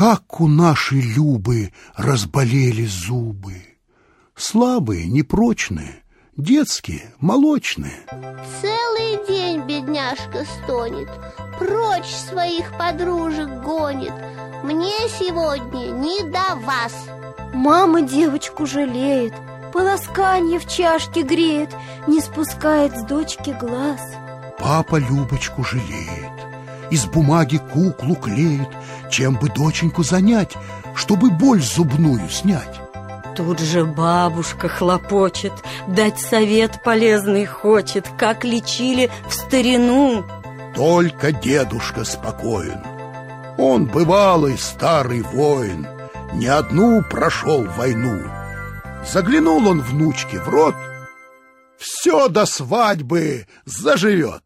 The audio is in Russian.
Как у нашей Любы разболели зубы! Слабые, непрочные, детские, молочные. Целый день бедняжка стонет, прочь своих подружек гонит. Мне сегодня не до вас. Мама девочку жалеет, полосканье в чашке греет, не спускает с дочки глаз. Папа Любочку жалеет, из бумаги куклу клеит, чем бы доченьку занять, чтобы боль зубную снять. Тут же бабушка хлопочет, дать совет полезный хочет, как лечили в старину. Только дедушка спокоен. Он бывалый старый воин, не одну прошел войну. Заглянул он внучке в рот, все до свадьбы заживет.